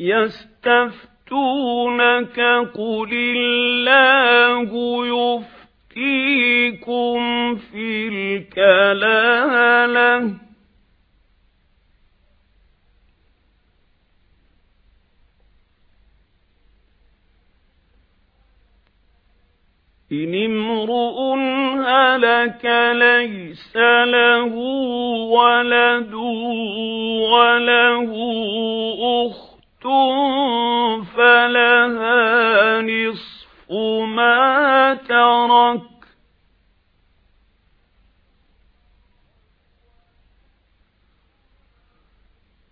يستفتونك قل الله يفتيكم في الكلالة. إن امرؤ هلك ليس له ولد وله فلها نصف ما ترك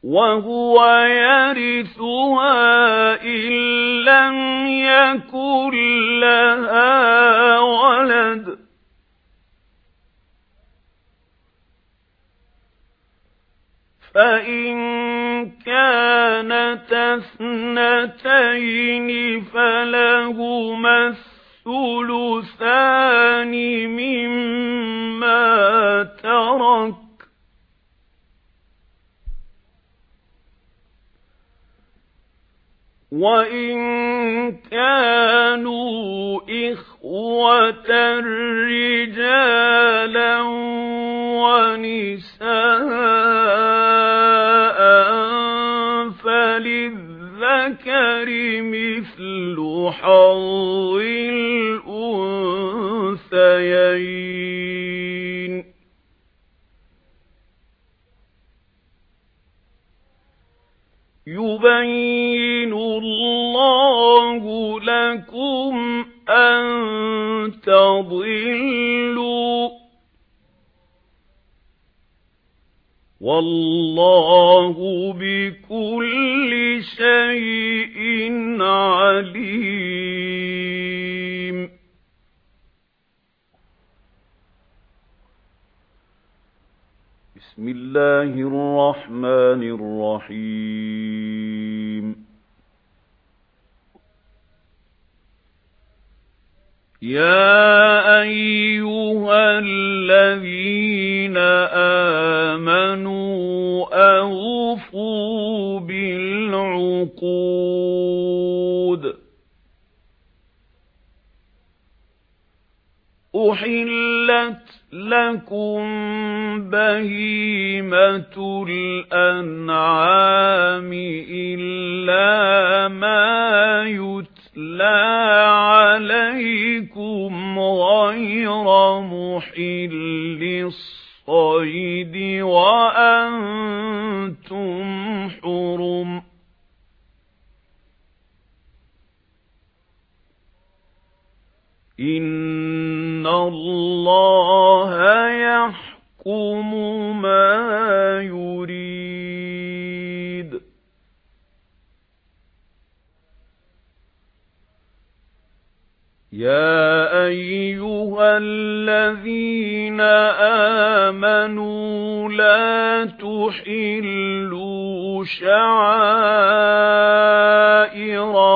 وهو يرثها إن لم يكن لها ولد فإن كانت اثنتين فلهما الثلثان مما ترك. وَإِن كَانُوا إِخْوَةً رِجَالًا وَنِسَاءً حَظِّ الْأُنثَيَيْنِ يُبَيِّنُ اللَّهُ لَكُمْ أَن تَضِلُّوا وَاللَّهُ بِكُلِّ شَيْءٍ عَلِيمٌ. بسم الله الرحمن الرحيم. يا أيها الذين آمنوا أوفوا بالعقود أحلت لكم بهيمة الأنعام إلا ما يتلى عليكم غير محل الصيد وأنتم حرم. إِنَّ اللَّهَ يَحْكُمُ مَا يُرِيدُ. يَا أَيُّهَا الَّذِينَ آمَنُوا تُحِلُّوا شَعَائِرَ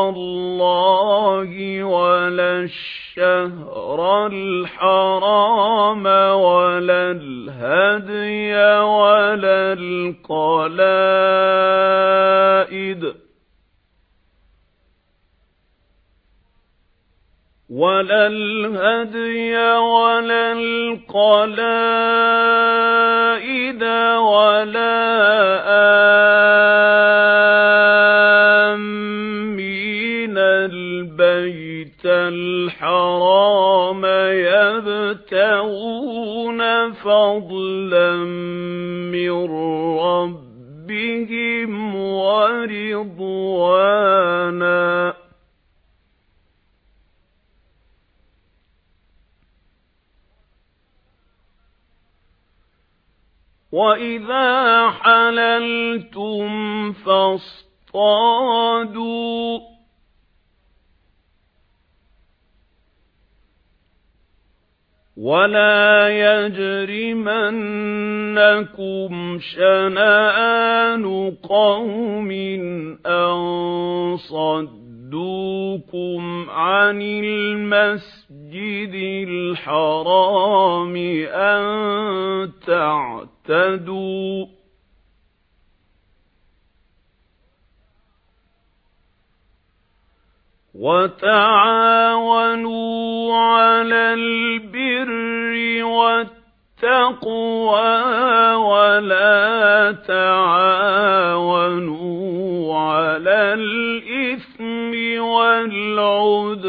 اللَّهِ وَلَا الشَّهْرَ الْحَرَامَ وَلَا الْهَدْيَ وَلَا الْقَلَائِدَ وَلَا الْهَدْيَ وَلَا الْقَلَائِدَ وَلَا آمِّينَ الْبَيْتَ الْحَرَامَ يَبْتَغُونَ فَضْلًا مِنْ رَبِّهِمْ وَرِضْوَانًا وَإِذَا حَلَلْتُمْ فَاصْطَادُوا وَلَا يَجْرِمَنَّكُمْ شَنَآنُ قَوْمٍ أَن صَدُّوكُمْ عَنِ الْمَسْجِدِ الْحَرَامِ أَن تَعْتَدُوا وَتَعَاوَنُوا عَلَى الْبِرِّ وَالتَّقْوَى وَلَا تَعَاوَنُوا عَلَى الْإِثْمِ وَالْعُدْوَانِ.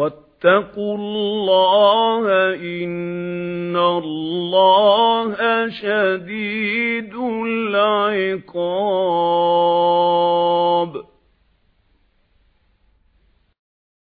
وَاتَّقُوا اللَّهَ إِنَّ اللَّهَ شَدِيدُ الْعِقَابِ